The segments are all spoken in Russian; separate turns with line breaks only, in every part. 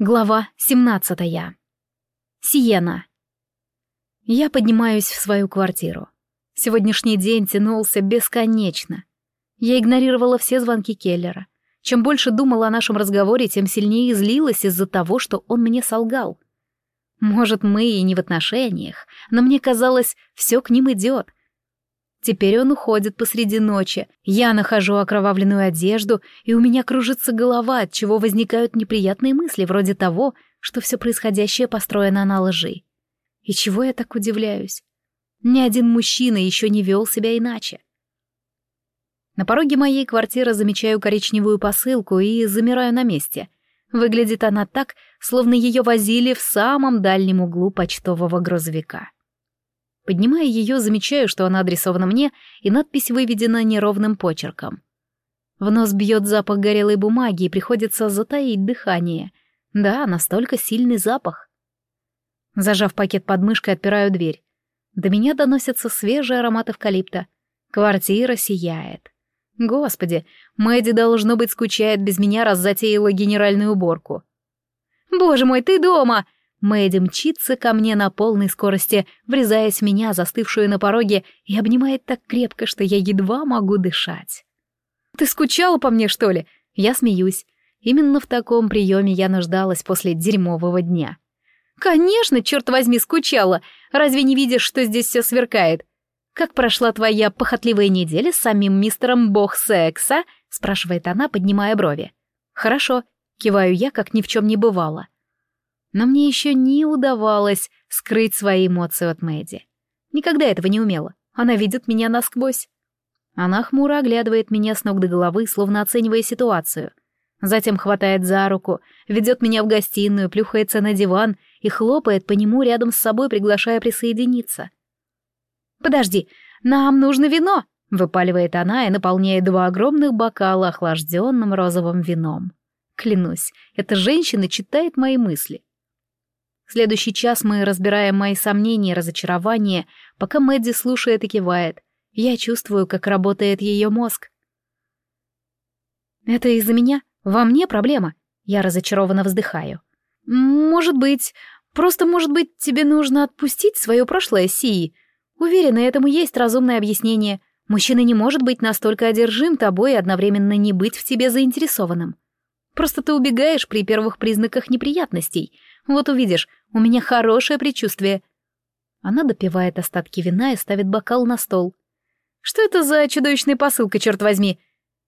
Глава 17. Сиена. Я поднимаюсь в свою квартиру. Сегодняшний день тянулся бесконечно. Я игнорировала все звонки Келлера. Чем больше думала о нашем разговоре, тем сильнее злилась из-за того, что он мне солгал. Может, мы и не в отношениях, но мне казалось, все к ним идет, Теперь он уходит посреди ночи. Я нахожу окровавленную одежду, и у меня кружится голова, от чего возникают неприятные мысли, вроде того, что все происходящее построено на лжи. И чего я так удивляюсь? Ни один мужчина еще не вел себя иначе. На пороге моей квартиры замечаю коричневую посылку и замираю на месте. Выглядит она так, словно ее возили в самом дальнем углу почтового грузовика. Поднимая ее, замечаю, что она адресована мне, и надпись выведена неровным почерком. В нос бьет запах горелой бумаги, и приходится затаить дыхание. Да, настолько сильный запах. Зажав пакет под мышкой, отпираю дверь. До меня доносится свежий аромат эвкалипта. Квартира сияет. Господи, Мэдди, должно быть, скучает без меня, раз затеяла генеральную уборку. «Боже мой, ты дома!» Мэдди мчится ко мне на полной скорости, врезаясь в меня, застывшую на пороге, и обнимает так крепко, что я едва могу дышать. «Ты скучала по мне, что ли?» Я смеюсь. Именно в таком приеме я нуждалась после дерьмового дня. «Конечно, черт возьми, скучала! Разве не видишь, что здесь все сверкает? Как прошла твоя похотливая неделя с самим мистером Бог секса?» — спрашивает она, поднимая брови. «Хорошо», — киваю я, как ни в чем не бывало но мне еще не удавалось скрыть свои эмоции от Мэдди. Никогда этого не умела. Она видит меня насквозь. Она хмуро оглядывает меня с ног до головы, словно оценивая ситуацию. Затем хватает за руку, ведет меня в гостиную, плюхается на диван и хлопает по нему рядом с собой, приглашая присоединиться. «Подожди, нам нужно вино!» — выпаливает она и наполняет два огромных бокала охлажденным розовым вином. Клянусь, эта женщина читает мои мысли. Следующий час мы разбираем мои сомнения и разочарования, пока Мэдди слушает и кивает. Я чувствую, как работает ее мозг. «Это из-за меня? Во мне проблема?» Я разочарованно вздыхаю. «Может быть. Просто, может быть, тебе нужно отпустить свое прошлое, Сии. Уверена, этому есть разумное объяснение. Мужчина не может быть настолько одержим тобой и одновременно не быть в тебе заинтересованным. Просто ты убегаешь при первых признаках неприятностей. Вот увидишь, у меня хорошее предчувствие». Она допивает остатки вина и ставит бокал на стол. «Что это за чудовищная посылка, черт возьми?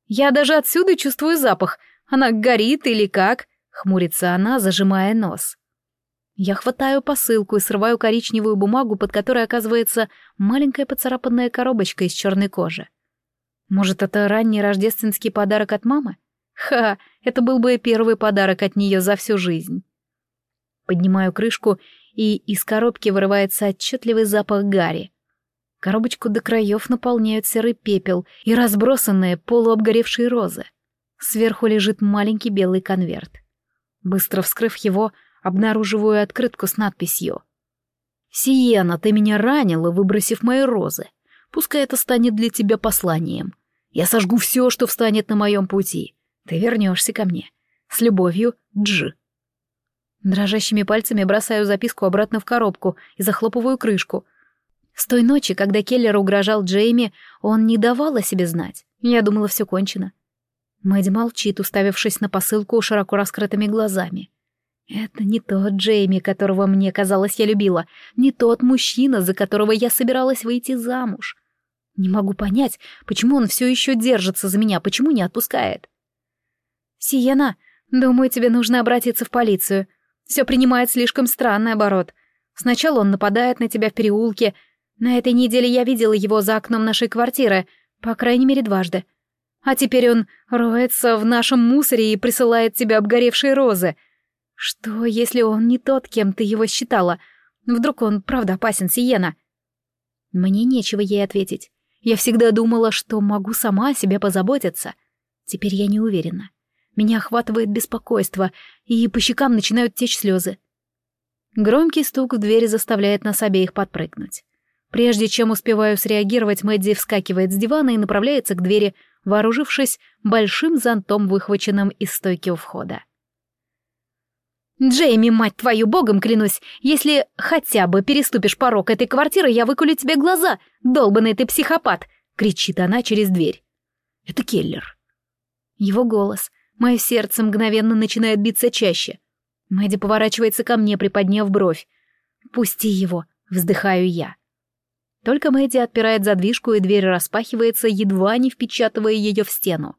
Я даже отсюда чувствую запах. Она горит или как?» — хмурится она, зажимая нос. Я хватаю посылку и срываю коричневую бумагу, под которой оказывается маленькая поцарапанная коробочка из черной кожи. Может, это ранний рождественский подарок от мамы? Ха, это был бы первый подарок от нее за всю жизнь. Поднимаю крышку, и из коробки вырывается отчетливый запах гари. Коробочку до краев наполняют серый пепел и разбросанные полуобгоревшие розы. Сверху лежит маленький белый конверт. Быстро вскрыв его, обнаруживаю открытку с надписью. «Сиена, ты меня ранила, выбросив мои розы. Пускай это станет для тебя посланием. Я сожгу все, что встанет на моем пути. Ты вернешься ко мне. С любовью, Дж». Дрожащими пальцами бросаю записку обратно в коробку и захлопываю крышку. С той ночи, когда Келлер угрожал Джейми, он не давал о себе знать. Я думала, все кончено. Мэдди молчит, уставившись на посылку широко раскрытыми глазами. Это не тот Джейми, которого мне казалось я любила, не тот мужчина, за которого я собиралась выйти замуж. Не могу понять, почему он все еще держится за меня, почему не отпускает. «Сиена, думаю, тебе нужно обратиться в полицию», все принимает слишком странный оборот. Сначала он нападает на тебя в переулке. На этой неделе я видела его за окном нашей квартиры, по крайней мере, дважды. А теперь он роется в нашем мусоре и присылает тебе обгоревшие розы. Что, если он не тот, кем ты его считала? Вдруг он правда опасен, Сиена? Мне нечего ей ответить. Я всегда думала, что могу сама о себе позаботиться. Теперь я не уверена. Меня охватывает беспокойство, и по щекам начинают течь слезы. Громкий стук в двери заставляет нас обеих подпрыгнуть. Прежде чем успеваю среагировать, Мэдди вскакивает с дивана и направляется к двери, вооружившись большим зонтом, выхваченным из стойки у входа. Джейми, мать твою, богом клянусь, если хотя бы переступишь порог этой квартиры, я выкулю тебе глаза, долбанный ты психопат!» — кричит она через дверь. Это Келлер. Его голос. Мое сердце мгновенно начинает биться чаще. Мэдди поворачивается ко мне, приподняв бровь. «Пусти его!» — вздыхаю я. Только Мэдди отпирает задвижку, и дверь распахивается, едва не впечатывая ее в стену.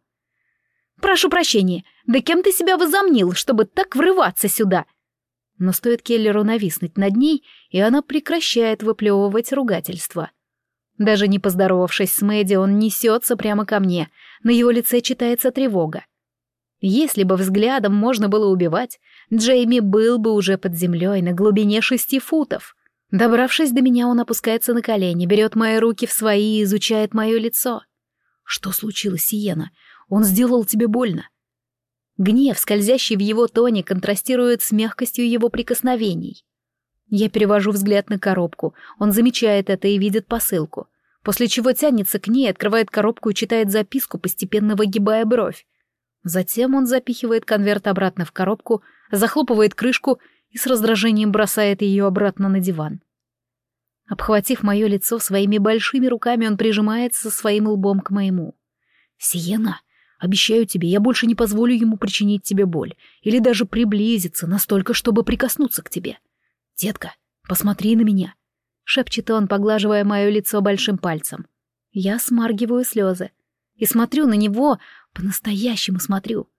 «Прошу прощения, да кем ты себя возомнил, чтобы так врываться сюда?» Но стоит Келлеру нависнуть над ней, и она прекращает выплевывать ругательство. Даже не поздоровавшись с Мэдди, он несется прямо ко мне. На его лице читается тревога. Если бы взглядом можно было убивать, Джейми был бы уже под землей на глубине шести футов. Добравшись до меня, он опускается на колени, берет мои руки в свои и изучает мое лицо. «Что случилось, Сиена? Он сделал тебе больно?» Гнев, скользящий в его тоне, контрастирует с мягкостью его прикосновений. Я перевожу взгляд на коробку, он замечает это и видит посылку, после чего тянется к ней, открывает коробку и читает записку, постепенно выгибая бровь. Затем он запихивает конверт обратно в коробку, захлопывает крышку и с раздражением бросает ее обратно на диван. Обхватив мое лицо своими большими руками, он прижимается своим лбом к моему. «Сиена, обещаю тебе, я больше не позволю ему причинить тебе боль или даже приблизиться настолько, чтобы прикоснуться к тебе. Детка, посмотри на меня», — шепчет он, поглаживая мое лицо большим пальцем. Я смаргиваю слезы и смотрю на него, по-настоящему смотрю.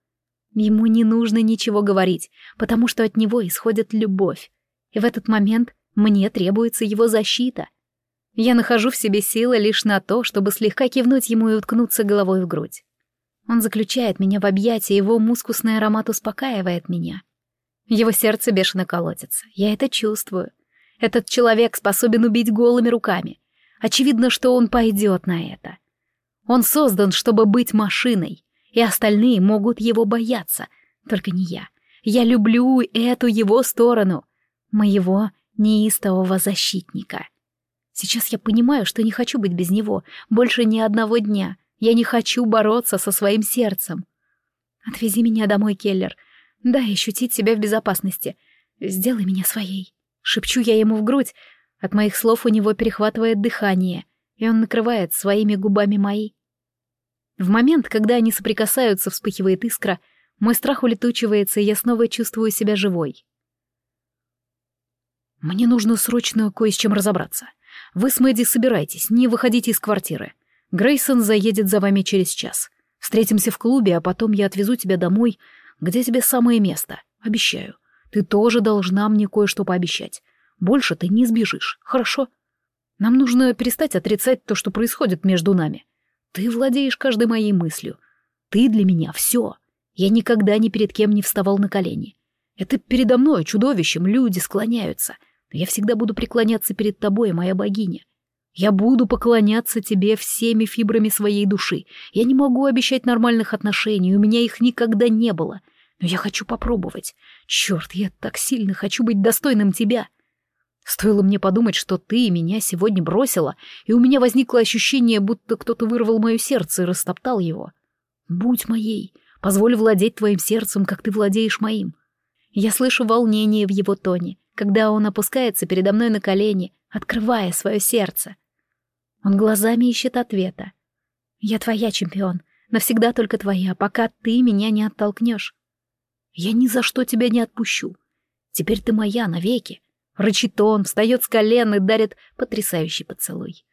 Ему не нужно ничего говорить, потому что от него исходит любовь. И в этот момент мне требуется его защита. Я нахожу в себе силы лишь на то, чтобы слегка кивнуть ему и уткнуться головой в грудь. Он заключает меня в объятия, его мускусный аромат успокаивает меня. Его сердце бешено колотится. Я это чувствую. Этот человек способен убить голыми руками. Очевидно, что он пойдет на это. Он создан, чтобы быть машиной, и остальные могут его бояться, только не я. Я люблю эту его сторону, моего неистового защитника. Сейчас я понимаю, что не хочу быть без него больше ни одного дня. Я не хочу бороться со своим сердцем. Отвези меня домой, Келлер. Дай ощутить себя в безопасности. Сделай меня своей. Шепчу я ему в грудь. От моих слов у него перехватывает дыхание — и он накрывает своими губами мои. В момент, когда они соприкасаются, вспыхивает искра, мой страх улетучивается, и я снова чувствую себя живой. «Мне нужно срочно кое с чем разобраться. Вы с Мэдди собирайтесь, не выходите из квартиры. Грейсон заедет за вами через час. Встретимся в клубе, а потом я отвезу тебя домой, где тебе самое место. Обещаю. Ты тоже должна мне кое-что пообещать. Больше ты не сбежишь, хорошо?» Нам нужно перестать отрицать то, что происходит между нами. Ты владеешь каждой моей мыслью. Ты для меня все. Я никогда ни перед кем не вставал на колени. Это передо мной, чудовищем, люди склоняются. Но я всегда буду преклоняться перед тобой, моя богиня. Я буду поклоняться тебе всеми фибрами своей души. Я не могу обещать нормальных отношений, у меня их никогда не было. Но я хочу попробовать. Черт, я так сильно хочу быть достойным тебя. Стоило мне подумать, что ты меня сегодня бросила, и у меня возникло ощущение, будто кто-то вырвал мое сердце и растоптал его. Будь моей, позволь владеть твоим сердцем, как ты владеешь моим. Я слышу волнение в его тоне, когда он опускается передо мной на колени, открывая свое сердце. Он глазами ищет ответа. Я твоя, чемпион, навсегда только твоя, пока ты меня не оттолкнешь. Я ни за что тебя не отпущу. Теперь ты моя навеки. Рычит он, встает с колен и дарит потрясающий поцелуй,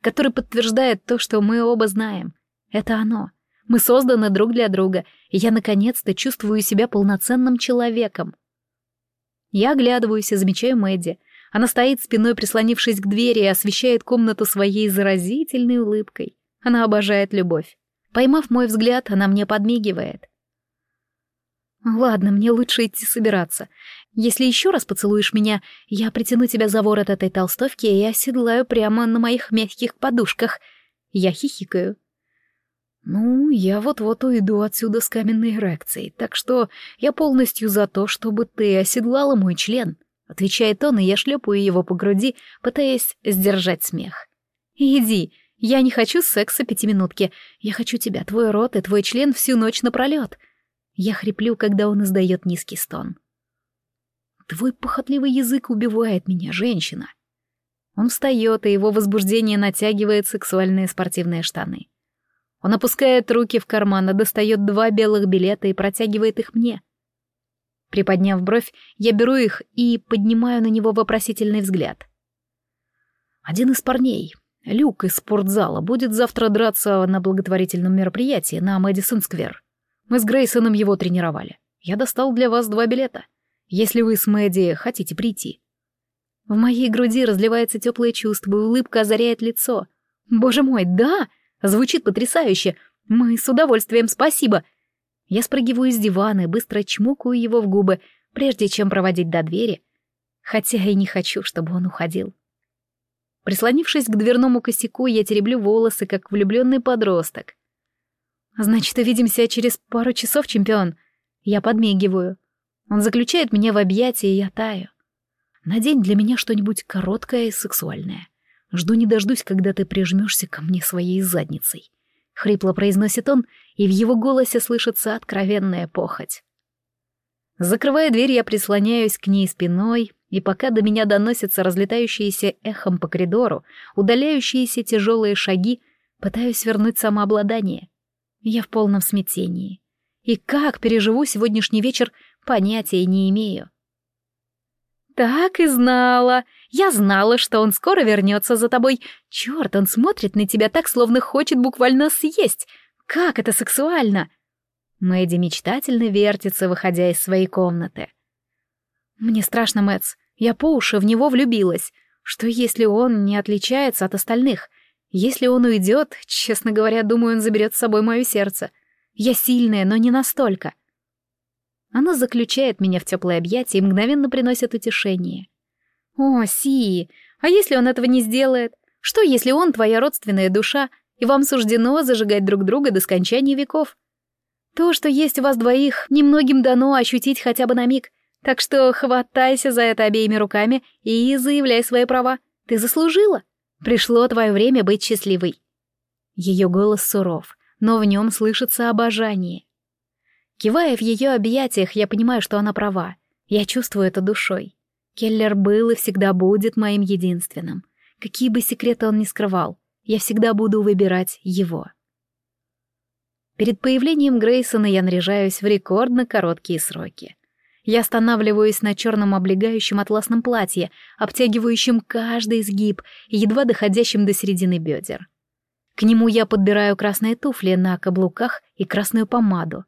который подтверждает то, что мы оба знаем. Это оно. Мы созданы друг для друга, и я наконец-то чувствую себя полноценным человеком. Я оглядываюсь и замечаю Мэдди. Она стоит спиной, прислонившись к двери, и освещает комнату своей заразительной улыбкой. Она обожает любовь. Поймав мой взгляд, она мне подмигивает. «Ладно, мне лучше идти собираться. Если еще раз поцелуешь меня, я притяну тебя за ворот этой толстовки и оседлаю прямо на моих мягких подушках». Я хихикаю. «Ну, я вот-вот уйду отсюда с каменной эрекцией, так что я полностью за то, чтобы ты оседлала мой член», — отвечает он, и я шлепаю его по груди, пытаясь сдержать смех. «Иди, я не хочу секса пятиминутки, я хочу тебя, твой рот и твой член всю ночь напролет», я хриплю, когда он издает низкий стон. Твой похотливый язык убивает меня, женщина. Он встает, и его возбуждение натягивает сексуальные спортивные штаны. Он опускает руки в карман, достает два белых билета и протягивает их мне. Приподняв бровь, я беру их и поднимаю на него вопросительный взгляд. Один из парней, Люк из спортзала, будет завтра драться на благотворительном мероприятии на Мэдисон-сквер. Мы с Грейсоном его тренировали. Я достал для вас два билета, если вы с Мэдди хотите прийти. В моей груди разливается теплое чувство, и улыбка озаряет лицо. Боже мой, да! Звучит потрясающе. Мы с удовольствием, спасибо. Я спрыгиваю с дивана и быстро чмокаю его в губы, прежде чем проводить до двери, хотя и не хочу, чтобы он уходил. Прислонившись к дверному косяку, я тереблю волосы, как влюбленный подросток. «Значит, увидимся через пару часов, чемпион?» Я подмигиваю. Он заключает меня в объятия, и я таю. Надень для меня что-нибудь короткое и сексуальное. Жду не дождусь, когда ты прижмешься ко мне своей задницей. Хрипло произносит он, и в его голосе слышится откровенная похоть. Закрывая дверь, я прислоняюсь к ней спиной, и пока до меня доносятся разлетающиеся эхом по коридору, удаляющиеся тяжелые шаги, пытаюсь вернуть самообладание. Я в полном смятении. И как переживу сегодняшний вечер, понятия не имею. «Так и знала. Я знала, что он скоро вернется за тобой. Черт, он смотрит на тебя так, словно хочет буквально съесть. Как это сексуально!» Мэдди мечтательно вертится, выходя из своей комнаты. «Мне страшно, Мэтс. Я по уши в него влюбилась. Что если он не отличается от остальных? Если он уйдет, честно говоря, думаю, он заберет с собой мое сердце. Я сильная, но не настолько. Она заключает меня в теплое объятие и мгновенно приносит утешение. «О, Си, а если он этого не сделает? Что, если он твоя родственная душа, и вам суждено зажигать друг друга до скончания веков? То, что есть у вас двоих, немногим дано ощутить хотя бы на миг, так что хватайся за это обеими руками и заявляй свои права. Ты заслужила. Пришло твое время быть счастливой». Ее голос суров, но в нем слышится обожание. Кивая в ее объятиях, я понимаю, что она права. Я чувствую это душой. Келлер был и всегда будет моим единственным. Какие бы секреты он ни скрывал, я всегда буду выбирать его. Перед появлением Грейсона я наряжаюсь в рекордно короткие сроки. Я останавливаюсь на черном облегающем атласном платье, обтягивающем каждый изгиб и едва доходящем до середины бедер. К нему я подбираю красные туфли на каблуках и красную помаду.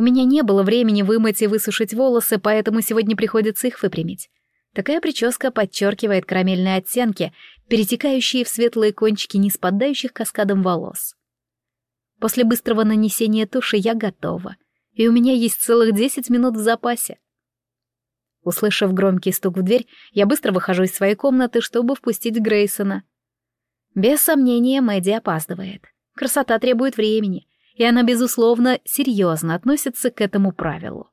У меня не было времени вымыть и высушить волосы, поэтому сегодня приходится их выпрямить. Такая прическа подчеркивает карамельные оттенки, перетекающие в светлые кончики не спадающих каскадом волос. После быстрого нанесения туши я готова, и у меня есть целых десять минут в запасе. Услышав громкий стук в дверь, я быстро выхожу из своей комнаты, чтобы впустить Грейсона. Без сомнения, Мэдди опаздывает. Красота требует времени, и она, безусловно, серьезно относится к этому правилу.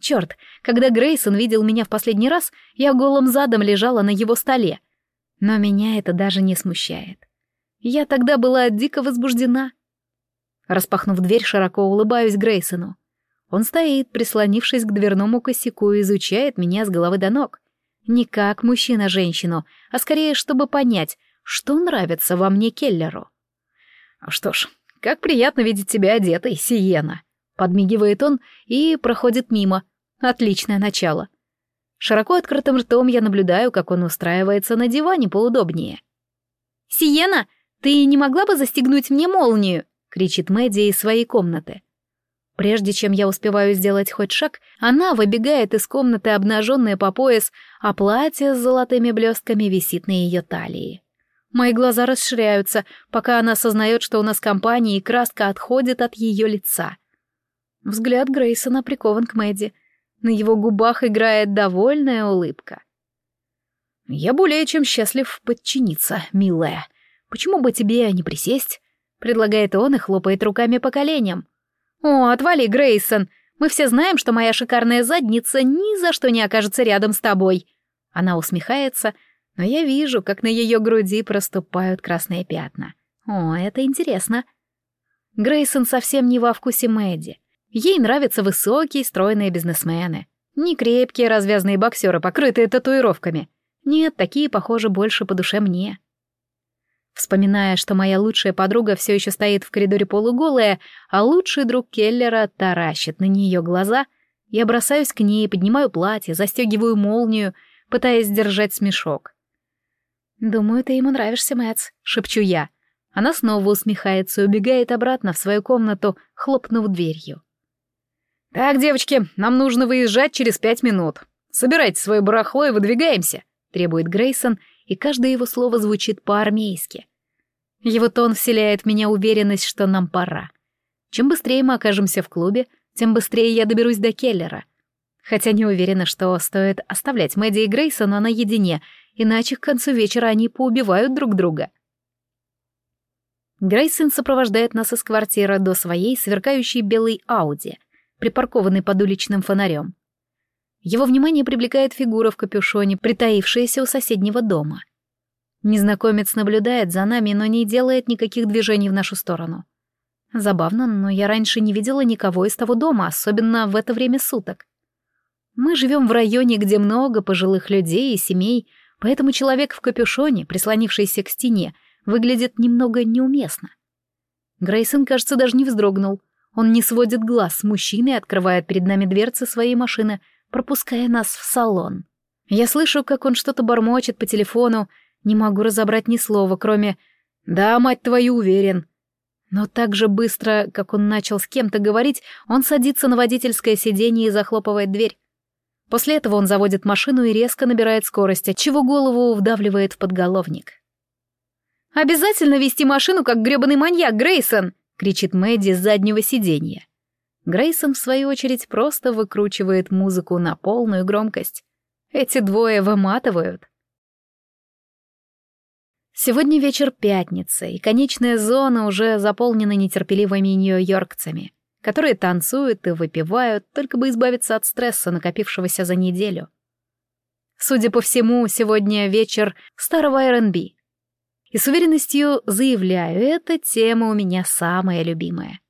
Черт, когда Грейсон видел меня в последний раз, я голым задом лежала на его столе. Но меня это даже не смущает. Я тогда была дико возбуждена. Распахнув дверь, широко улыбаюсь Грейсону. Он стоит, прислонившись к дверному косяку, и изучает меня с головы до ног. Не как мужчина женщину, а скорее, чтобы понять, что нравится во мне Келлеру. Что ж, как приятно видеть тебя одетой, Сиена!» Подмигивает он и проходит мимо. Отличное начало. Широко открытым ртом я наблюдаю, как он устраивается на диване поудобнее. «Сиена, ты не могла бы застегнуть мне молнию?» — кричит Мэдди из своей комнаты. Прежде чем я успеваю сделать хоть шаг, она выбегает из комнаты, обнаженная по пояс, а платье с золотыми блестками висит на ее талии. Мои глаза расширяются, пока она осознает, что у нас компания, и краска отходит от ее лица. Взгляд Грейсона прикован к Мэдди. На его губах играет довольная улыбка. «Я более чем счастлив подчиниться, милая. Почему бы тебе не присесть?» — предлагает он и хлопает руками по коленям. «О, отвали, Грейсон! Мы все знаем, что моя шикарная задница ни за что не окажется рядом с тобой!» Она усмехается, но я вижу, как на ее груди проступают красные пятна. О, это интересно. Грейсон совсем не во вкусе Мэдди. Ей нравятся высокие, стройные бизнесмены. Не крепкие развязные боксеры, покрытые татуировками. Нет, такие, похоже, больше по душе мне. Вспоминая, что моя лучшая подруга все еще стоит в коридоре полуголая, а лучший друг Келлера таращит на нее глаза, я бросаюсь к ней, поднимаю платье, застегиваю молнию, пытаясь сдержать смешок. «Думаю, ты ему нравишься, Мэтс», — шепчу я. Она снова усмехается и убегает обратно в свою комнату, хлопнув дверью. «Так, девочки, нам нужно выезжать через пять минут. Собирайте свое барахло и выдвигаемся», — требует Грейсон, и каждое его слово звучит по-армейски. Его тон вселяет в меня уверенность, что нам пора. Чем быстрее мы окажемся в клубе, тем быстрее я доберусь до Келлера. Хотя не уверена, что стоит оставлять Мэдди и Грейсона наедине, иначе к концу вечера они поубивают друг друга. Грейсон сопровождает нас из квартиры до своей сверкающей белой Ауди, припаркованной под уличным фонарем. Его внимание привлекает фигура в капюшоне, притаившаяся у соседнего дома. Незнакомец наблюдает за нами, но не делает никаких движений в нашу сторону. Забавно, но я раньше не видела никого из того дома, особенно в это время суток. Мы живем в районе, где много пожилых людей и семей, поэтому человек в капюшоне, прислонившийся к стене, выглядит немного неуместно. Грейсон, кажется, даже не вздрогнул. Он не сводит глаз с мужчины и открывает перед нами дверцы своей машины — пропуская нас в салон. Я слышу, как он что-то бормочет по телефону, не могу разобрать ни слова, кроме «Да, мать твою, уверен». Но так же быстро, как он начал с кем-то говорить, он садится на водительское сиденье и захлопывает дверь. После этого он заводит машину и резко набирает скорость, отчего голову вдавливает в подголовник. «Обязательно вести машину, как грёбаный маньяк, Грейсон!» — кричит Мэдди с заднего сиденья. Грейсон, в свою очередь, просто выкручивает музыку на полную громкость. Эти двое выматывают. Сегодня вечер пятницы, и конечная зона уже заполнена нетерпеливыми нью-йоркцами, которые танцуют и выпивают, только бы избавиться от стресса, накопившегося за неделю. Судя по всему, сегодня вечер старого R&B. И с уверенностью заявляю, эта тема у меня самая любимая.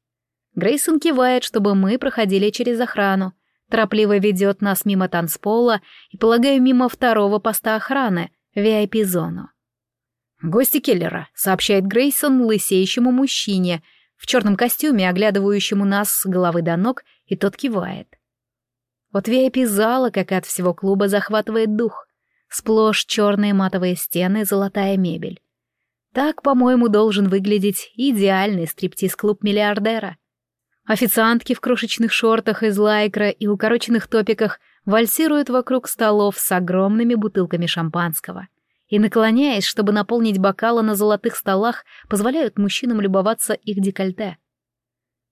Грейсон кивает, чтобы мы проходили через охрану. Торопливо ведет нас мимо танцпола и, полагаю, мимо второго поста охраны, VIP-зону. «Гости Келлера», — сообщает Грейсон лысеющему мужчине в черном костюме, оглядывающему нас с головы до ног, и тот кивает. От VIP-зала, как и от всего клуба, захватывает дух. Сплошь черные матовые стены, золотая мебель. Так, по-моему, должен выглядеть идеальный стриптиз-клуб миллиардера — Официантки в крошечных шортах из лайкра и укороченных топиках вальсируют вокруг столов с огромными бутылками шампанского. И, наклоняясь, чтобы наполнить бокалы на золотых столах, позволяют мужчинам любоваться их декольте.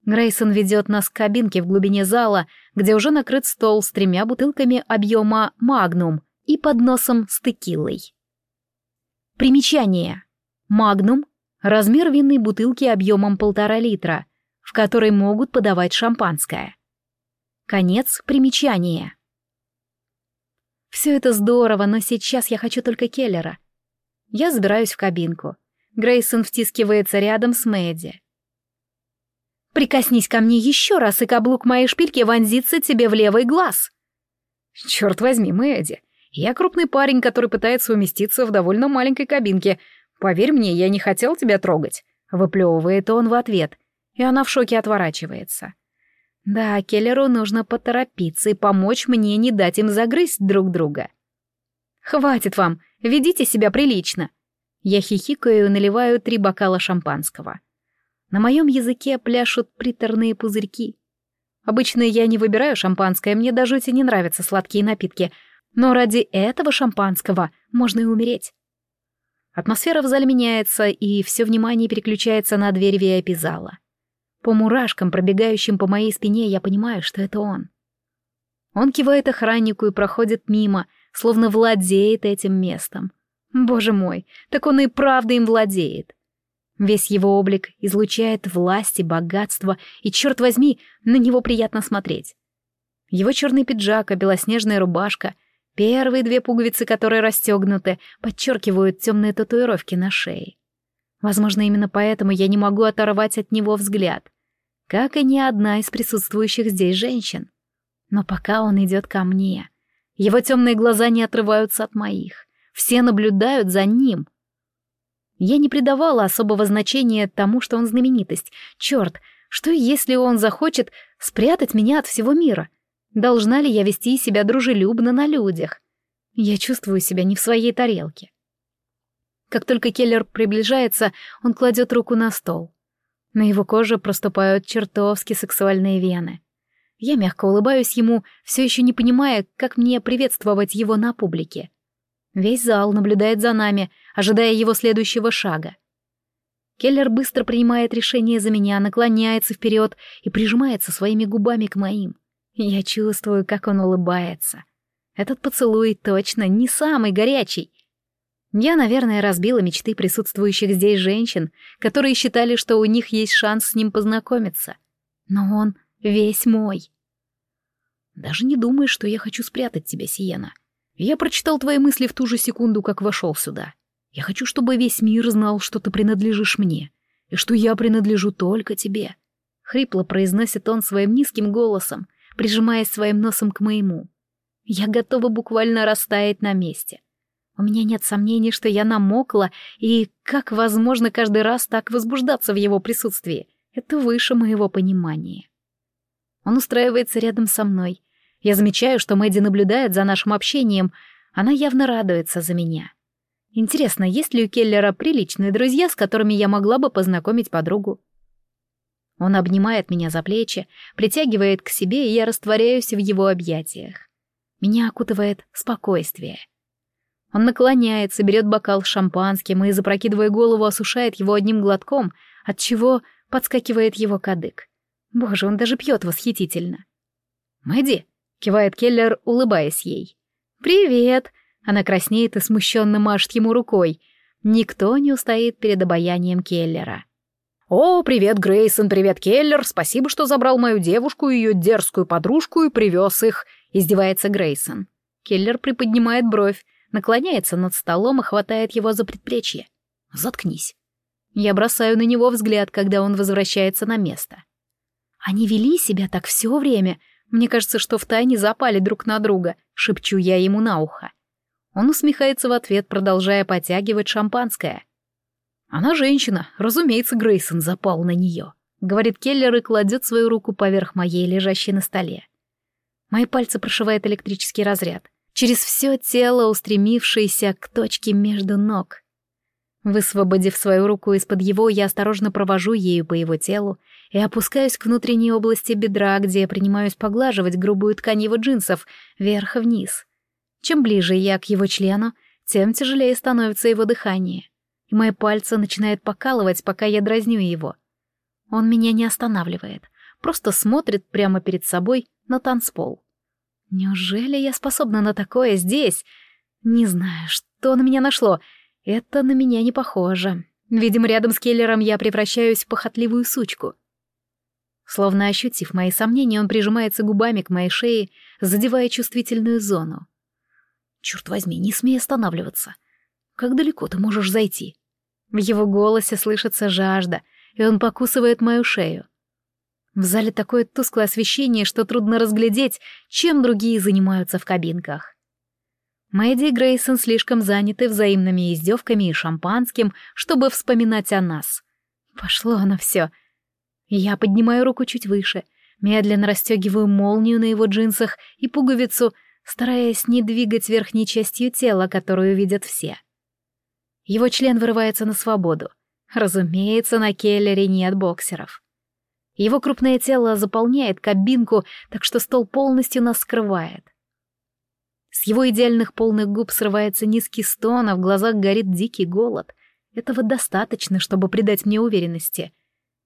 Грейсон ведет нас к кабинке в глубине зала, где уже накрыт стол с тремя бутылками объема «Магнум» и подносом с текилой. Примечание. «Магнум» — размер винной бутылки объемом полтора литра — в которой могут подавать шампанское. Конец примечания. Все это здорово, но сейчас я хочу только Келлера. Я забираюсь в кабинку. Грейсон втискивается рядом с Мэдди. «Прикоснись ко мне еще раз, и каблук моей шпильки вонзится тебе в левый глаз!» «Черт возьми, Мэдди, я крупный парень, который пытается уместиться в довольно маленькой кабинке. Поверь мне, я не хотел тебя трогать», — выплевывает он в ответ, и она в шоке отворачивается. Да, Келлеру нужно поторопиться и помочь мне не дать им загрызть друг друга. «Хватит вам, ведите себя прилично!» Я хихикаю и наливаю три бокала шампанского. На моем языке пляшут приторные пузырьки. Обычно я не выбираю шампанское, мне до жути не нравятся сладкие напитки, но ради этого шампанского можно и умереть. Атмосфера в зале меняется, и все внимание переключается на дверь VIP-зала. По мурашкам, пробегающим по моей спине, я понимаю, что это он. Он кивает охраннику и проходит мимо, словно владеет этим местом. Боже мой, так он и правда им владеет. Весь его облик излучает власть и богатство, и, черт возьми, на него приятно смотреть. Его черный пиджак и белоснежная рубашка, первые две пуговицы, которые расстегнуты, подчеркивают темные татуировки на шее. Возможно, именно поэтому я не могу оторвать от него взгляд как и ни одна из присутствующих здесь женщин. Но пока он идет ко мне, его темные глаза не отрываются от моих. Все наблюдают за ним. Я не придавала особого значения тому, что он знаменитость. Черт, что если он захочет спрятать меня от всего мира? Должна ли я вести себя дружелюбно на людях? Я чувствую себя не в своей тарелке. Как только Келлер приближается, он кладет руку на стол. На его коже проступают чертовски сексуальные вены. Я мягко улыбаюсь ему, все еще не понимая, как мне приветствовать его на публике. Весь зал наблюдает за нами, ожидая его следующего шага. Келлер быстро принимает решение за меня, наклоняется вперед и прижимается своими губами к моим. Я чувствую, как он улыбается. Этот поцелуй точно не самый горячий. Я, наверное, разбила мечты присутствующих здесь женщин, которые считали, что у них есть шанс с ним познакомиться. Но он весь мой. Даже не думай, что я хочу спрятать тебя, Сиена. Я прочитал твои мысли в ту же секунду, как вошел сюда. Я хочу, чтобы весь мир знал, что ты принадлежишь мне, и что я принадлежу только тебе. Хрипло произносит он своим низким голосом, прижимаясь своим носом к моему. Я готова буквально растаять на месте. У меня нет сомнений, что я намокла, и как возможно каждый раз так возбуждаться в его присутствии? Это выше моего понимания. Он устраивается рядом со мной. Я замечаю, что Мэдди наблюдает за нашим общением. Она явно радуется за меня. Интересно, есть ли у Келлера приличные друзья, с которыми я могла бы познакомить подругу? Он обнимает меня за плечи, притягивает к себе, и я растворяюсь в его объятиях. Меня окутывает спокойствие. Он наклоняется, берет бокал с шампанским и, запрокидывая голову, осушает его одним глотком, от чего подскакивает его кадык. Боже, он даже пьет восхитительно. «Мэдди!» — кивает Келлер, улыбаясь ей. «Привет!» — она краснеет и смущенно машет ему рукой. Никто не устоит перед обаянием Келлера. «О, привет, Грейсон, привет, Келлер! Спасибо, что забрал мою девушку и ее дерзкую подружку и привез их!» — издевается Грейсон. Келлер приподнимает бровь, наклоняется над столом и хватает его за предплечье. «Заткнись!» Я бросаю на него взгляд, когда он возвращается на место. Они вели себя так все время. Мне кажется, что втайне запали друг на друга, шепчу я ему на ухо. Он усмехается в ответ, продолжая потягивать шампанское. Она женщина, разумеется, Грейсон запал на нее, говорит Келлер и кладет свою руку поверх моей, лежащей на столе. Мои пальцы прошивает электрический разряд, через все тело устремившееся к точке между ног. Высвободив свою руку из-под его, я осторожно провожу ею по его телу и опускаюсь к внутренней области бедра, где я принимаюсь поглаживать грубую ткань его джинсов вверх и вниз. Чем ближе я к его члену, тем тяжелее становится его дыхание, и мои пальцы начинают покалывать, пока я дразню его. Он меня не останавливает, просто смотрит прямо перед собой на танцпол. Неужели я способна на такое здесь? Не знаю, что на меня нашло — это на меня не похоже. Видимо, рядом с Келлером я превращаюсь в похотливую сучку. Словно ощутив мои сомнения, он прижимается губами к моей шее, задевая чувствительную зону. «Черт возьми, не смей останавливаться. Как далеко ты можешь зайти?» В его голосе слышится жажда, и он покусывает мою шею. В зале такое тусклое освещение, что трудно разглядеть, чем другие занимаются в кабинках. Мэдди и Грейсон слишком заняты взаимными издевками и шампанским, чтобы вспоминать о нас. Пошло оно все. Я поднимаю руку чуть выше, медленно расстегиваю молнию на его джинсах и пуговицу, стараясь не двигать верхней частью тела, которую видят все. Его член вырывается на свободу. Разумеется, на Келлере нет боксеров. Его крупное тело заполняет кабинку, так что стол полностью нас скрывает. С его идеальных полных губ срывается низкий стон, а в глазах горит дикий голод. Этого достаточно, чтобы придать мне уверенности.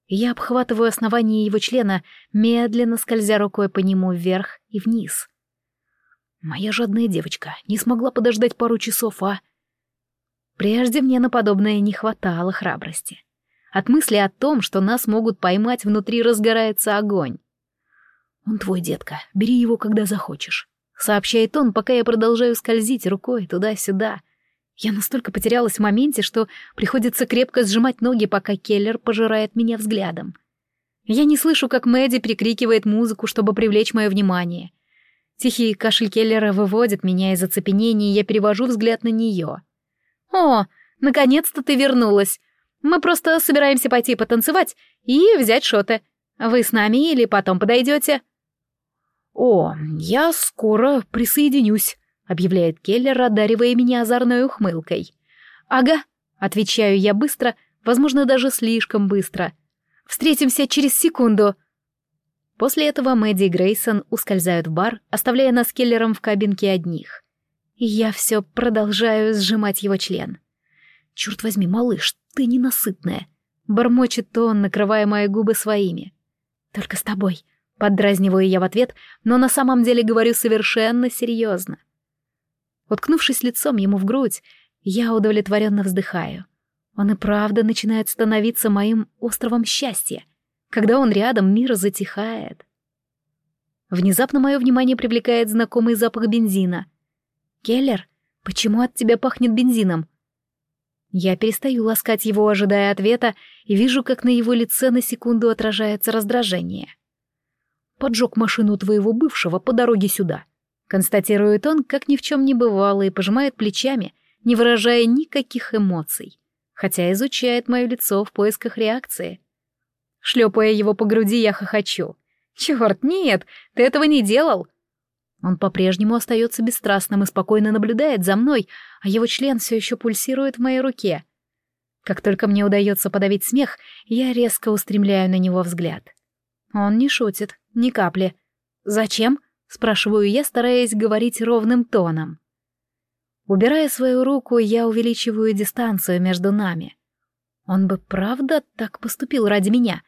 Я обхватываю основание его члена, медленно скользя рукой по нему вверх и вниз. Моя жадная девочка не смогла подождать пару часов, а... Прежде мне на подобное не хватало храбрости. От мысли о том, что нас могут поймать, внутри разгорается огонь. «Он твой, детка, бери его, когда захочешь сообщает он, пока я продолжаю скользить рукой туда-сюда. Я настолько потерялась в моменте, что приходится крепко сжимать ноги, пока Келлер пожирает меня взглядом. Я не слышу, как Мэдди прикрикивает музыку, чтобы привлечь мое внимание. Тихий кашель Келлера выводит меня из оцепенения, и я перевожу взгляд на нее. «О, наконец-то ты вернулась. Мы просто собираемся пойти потанцевать и взять шоты. Вы с нами или потом подойдете?» «О, я скоро присоединюсь», — объявляет Келлер, одаривая меня озорной ухмылкой. «Ага», — отвечаю я быстро, возможно, даже слишком быстро. «Встретимся через секунду». После этого Мэдди и Грейсон ускользают в бар, оставляя нас с Келлером в кабинке одних. И я все продолжаю сжимать его член. «Черт возьми, малыш, ты ненасытная!» Бормочет он, накрывая мои губы своими. «Только с тобой», — поддразниваю я в ответ, но на самом деле говорю совершенно серьезно. Уткнувшись лицом ему в грудь, я удовлетворенно вздыхаю. Он и правда начинает становиться моим островом счастья — когда он рядом, мир затихает. Внезапно мое внимание привлекает знакомый запах бензина. «Келлер, почему от тебя пахнет бензином?» Я перестаю ласкать его, ожидая ответа, и вижу, как на его лице на секунду отражается раздражение. «Поджег машину твоего бывшего по дороге сюда», — констатирует он, как ни в чем не бывало, и пожимает плечами, не выражая никаких эмоций, хотя изучает мое лицо в поисках реакции. Шлепая его по груди, я хохочу. «Черт, нет, ты этого не делал!» Он по-прежнему остается бесстрастным и спокойно наблюдает за мной, а его член все еще пульсирует в моей руке. Как только мне удается подавить смех, я резко устремляю на него взгляд. Он не шутит, ни капли. «Зачем?» — спрашиваю я, стараясь говорить ровным тоном. Убирая свою руку, я увеличиваю дистанцию между нами. Он бы правда так поступил ради меня?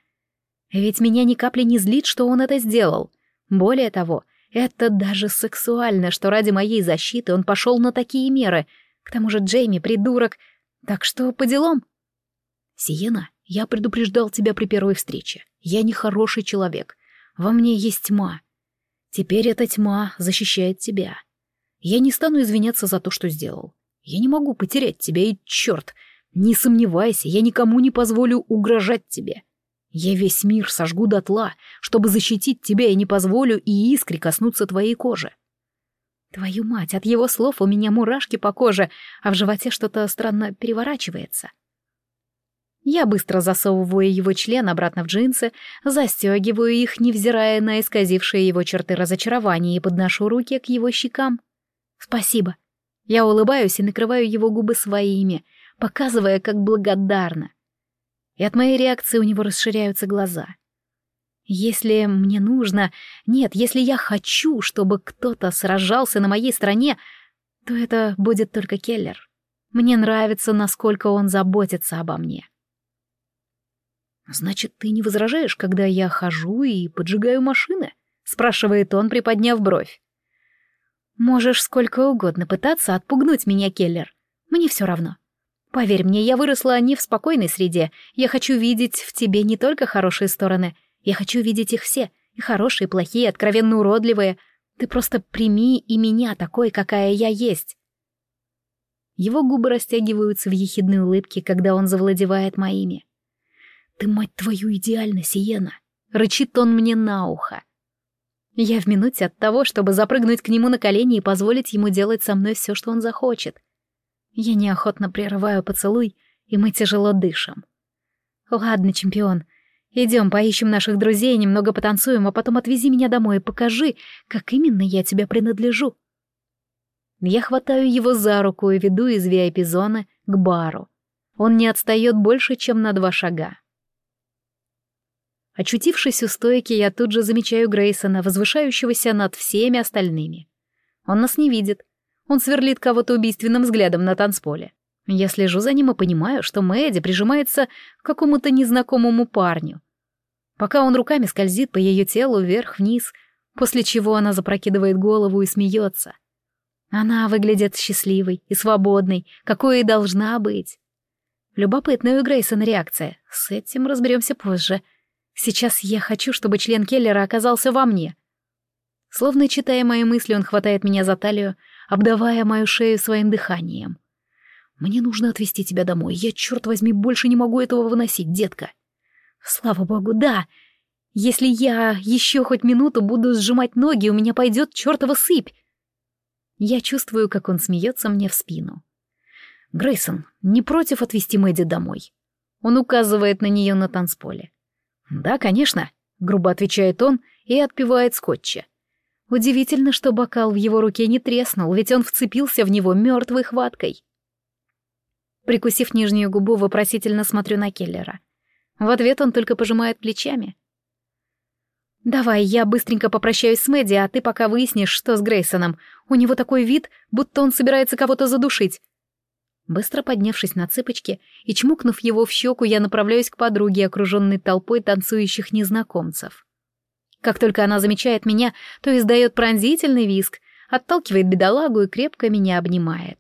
Ведь меня ни капли не злит, что он это сделал. Более того, это даже сексуально, что ради моей защиты он пошел на такие меры. К тому же Джейми придурок. Так что по делам. Сиена, я предупреждал тебя при первой встрече. Я не хороший человек. Во мне есть тьма. Теперь эта тьма защищает тебя. Я не стану извиняться за то, что сделал. Я не могу потерять тебя, и черт, не сомневайся, я никому не позволю угрожать тебе. Я весь мир сожгу дотла, чтобы защитить тебя и не позволю и искре коснуться твоей кожи. Твою мать, от его слов у меня мурашки по коже, а в животе что-то странно переворачивается. Я быстро засовываю его член обратно в джинсы, застегиваю их, невзирая на исказившие его черты разочарования, и подношу руки к его щекам. Спасибо. Я улыбаюсь и накрываю его губы своими, показывая, как благодарна и от моей реакции у него расширяются глаза. Если мне нужно, нет, если я хочу, чтобы кто-то сражался на моей стороне, то это будет только Келлер. Мне нравится, насколько он заботится обо мне. «Значит, ты не возражаешь, когда я хожу и поджигаю машины?» — спрашивает он, приподняв бровь. «Можешь сколько угодно пытаться отпугнуть меня, Келлер. Мне все равно. Поверь мне, я выросла не в спокойной среде. Я хочу видеть в тебе не только хорошие стороны. Я хочу видеть их все. И хорошие, и плохие, откровенно уродливые. Ты просто прими и меня такой, какая я есть. Его губы растягиваются в ехидной улыбке, когда он завладевает моими. «Ты, мать твою, идеальна, Сиена!» — рычит он мне на ухо. Я в минуте от того, чтобы запрыгнуть к нему на колени и позволить ему делать со мной все, что он захочет. Я неохотно прерываю поцелуй, и мы тяжело дышим. «Ладно, чемпион, идем поищем наших друзей, немного потанцуем, а потом отвези меня домой и покажи, как именно я тебе принадлежу». Я хватаю его за руку и веду из VIP-зоны к бару. Он не отстает больше, чем на два шага. Очутившись у стойки, я тут же замечаю Грейсона, возвышающегося над всеми остальными. Он нас не видит, он сверлит кого-то убийственным взглядом на танцполе. Я слежу за ним и понимаю, что Мэдди прижимается к какому-то незнакомому парню. Пока он руками скользит по ее телу вверх-вниз, после чего она запрокидывает голову и смеется. Она выглядит счастливой и свободной, какой и должна быть. Любопытная у Грейсона реакция. С этим разберемся позже. Сейчас я хочу, чтобы член Келлера оказался во мне. Словно читая мои мысли, он хватает меня за талию, обдавая мою шею своим дыханием. «Мне нужно отвезти тебя домой. Я, черт возьми, больше не могу этого выносить, детка». «Слава богу, да!» Если я еще хоть минуту буду сжимать ноги, у меня пойдет чертова сыпь. Я чувствую, как он смеется мне в спину. Грейсон, не против отвезти Мэдди домой? Он указывает на нее на танцполе. Да, конечно, грубо отвечает он и отпивает скотча. Удивительно, что бокал в его руке не треснул, ведь он вцепился в него мертвой хваткой. Прикусив нижнюю губу, вопросительно смотрю на Келлера. В ответ он только пожимает плечами. «Давай, я быстренько попрощаюсь с Мэдди, а ты пока выяснишь, что с Грейсоном. У него такой вид, будто он собирается кого-то задушить». Быстро поднявшись на цыпочки и чмокнув его в щеку, я направляюсь к подруге, окруженной толпой танцующих незнакомцев. Как только она замечает меня, то издает пронзительный виск, отталкивает бедолагу и крепко меня обнимает.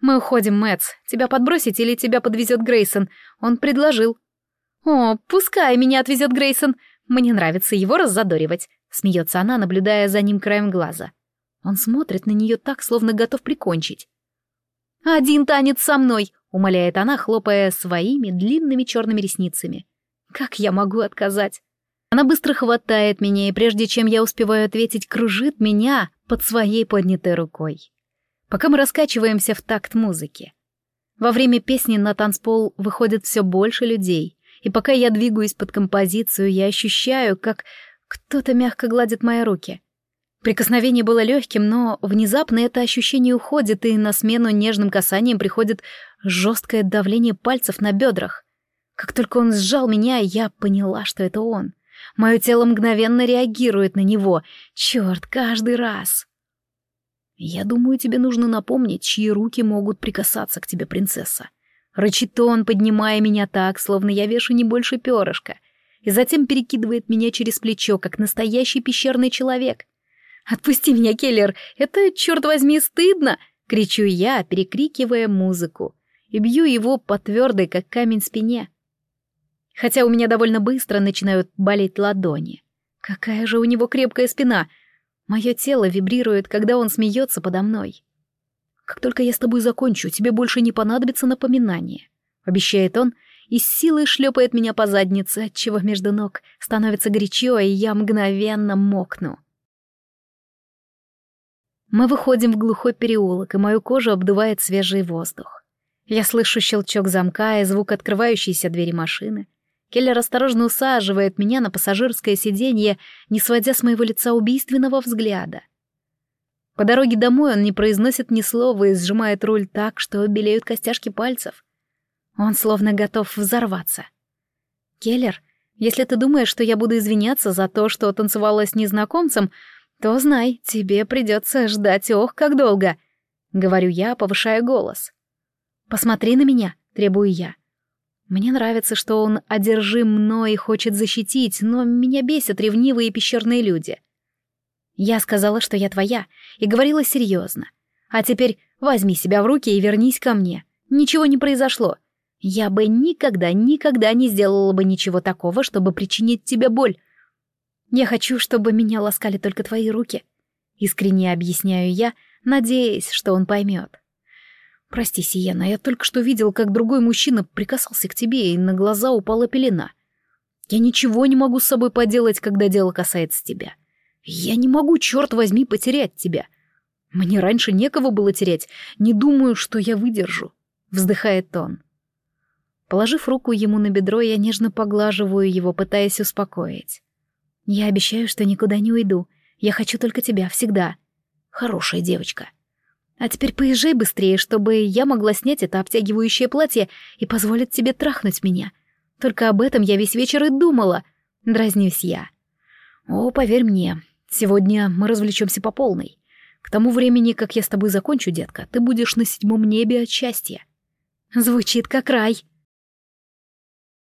«Мы уходим, Мэтс. Тебя подбросить или тебя подвезет Грейсон? Он предложил». «О, пускай меня отвезет Грейсон. Мне нравится его раззадоривать», — смеется она, наблюдая за ним краем глаза. Он смотрит на нее так, словно готов прикончить. «Один танец со мной», — умоляет она, хлопая своими длинными черными ресницами. «Как я могу отказать?» Она быстро хватает меня, и прежде чем я успеваю ответить, кружит меня под своей поднятой рукой. Пока мы раскачиваемся в такт музыки. Во время песни на танцпол выходит все больше людей, и пока я двигаюсь под композицию, я ощущаю, как кто-то мягко гладит мои руки. Прикосновение было легким, но внезапно это ощущение уходит, и на смену нежным касаниям приходит жесткое давление пальцев на бедрах. Как только он сжал меня, я поняла, что это он. Мое тело мгновенно реагирует на него. Черт, каждый раз. Я думаю, тебе нужно напомнить, чьи руки могут прикасаться к тебе, принцесса. Рычит он, поднимая меня так, словно я вешу не больше перышка, и затем перекидывает меня через плечо, как настоящий пещерный человек. «Отпусти меня, Келлер! Это, черт возьми, стыдно!» — кричу я, перекрикивая музыку, и бью его по твердой, как камень, спине. Хотя у меня довольно быстро начинают болеть ладони. Какая же у него крепкая спина! Мое тело вибрирует, когда он смеется подо мной. Как только я с тобой закончу, тебе больше не понадобится напоминание», — обещает он, и с силой шлепает меня по заднице, отчего между ног становится горячо, и я мгновенно мокну. Мы выходим в глухой переулок, и мою кожу обдувает свежий воздух. Я слышу щелчок замка и звук открывающейся двери машины. Келлер осторожно усаживает меня на пассажирское сиденье, не сводя с моего лица убийственного взгляда — по дороге домой он не произносит ни слова и сжимает руль так, что белеют костяшки пальцев. Он словно готов взорваться. «Келлер, если ты думаешь, что я буду извиняться за то, что танцевала с незнакомцем, то знай, тебе придется ждать ох, как долго», — говорю я, повышая голос. «Посмотри на меня», — требую я. Мне нравится, что он одержим мной и хочет защитить, но меня бесят ревнивые пещерные люди. Я сказала, что я твоя, и говорила серьезно. А теперь возьми себя в руки и вернись ко мне. Ничего не произошло. Я бы никогда, никогда не сделала бы ничего такого, чтобы причинить тебе боль. Я хочу, чтобы меня ласкали только твои руки. Искренне объясняю я, надеясь, что он поймет. Прости, Сиена, я только что видел, как другой мужчина прикасался к тебе, и на глаза упала пелена. Я ничего не могу с собой поделать, когда дело касается тебя. — я не могу, черт возьми, потерять тебя. Мне раньше некого было терять. Не думаю, что я выдержу. Вздыхает он. Положив руку ему на бедро, я нежно поглаживаю его, пытаясь успокоить. Я обещаю, что никуда не уйду. Я хочу только тебя, всегда. Хорошая девочка. А теперь поезжай быстрее, чтобы я могла снять это обтягивающее платье и позволить тебе трахнуть меня. Только об этом я весь вечер и думала. Дразнюсь я. О, поверь мне, Сегодня мы развлечемся по полной. К тому времени, как я с тобой закончу, детка, ты будешь на седьмом небе от счастья. Звучит как рай.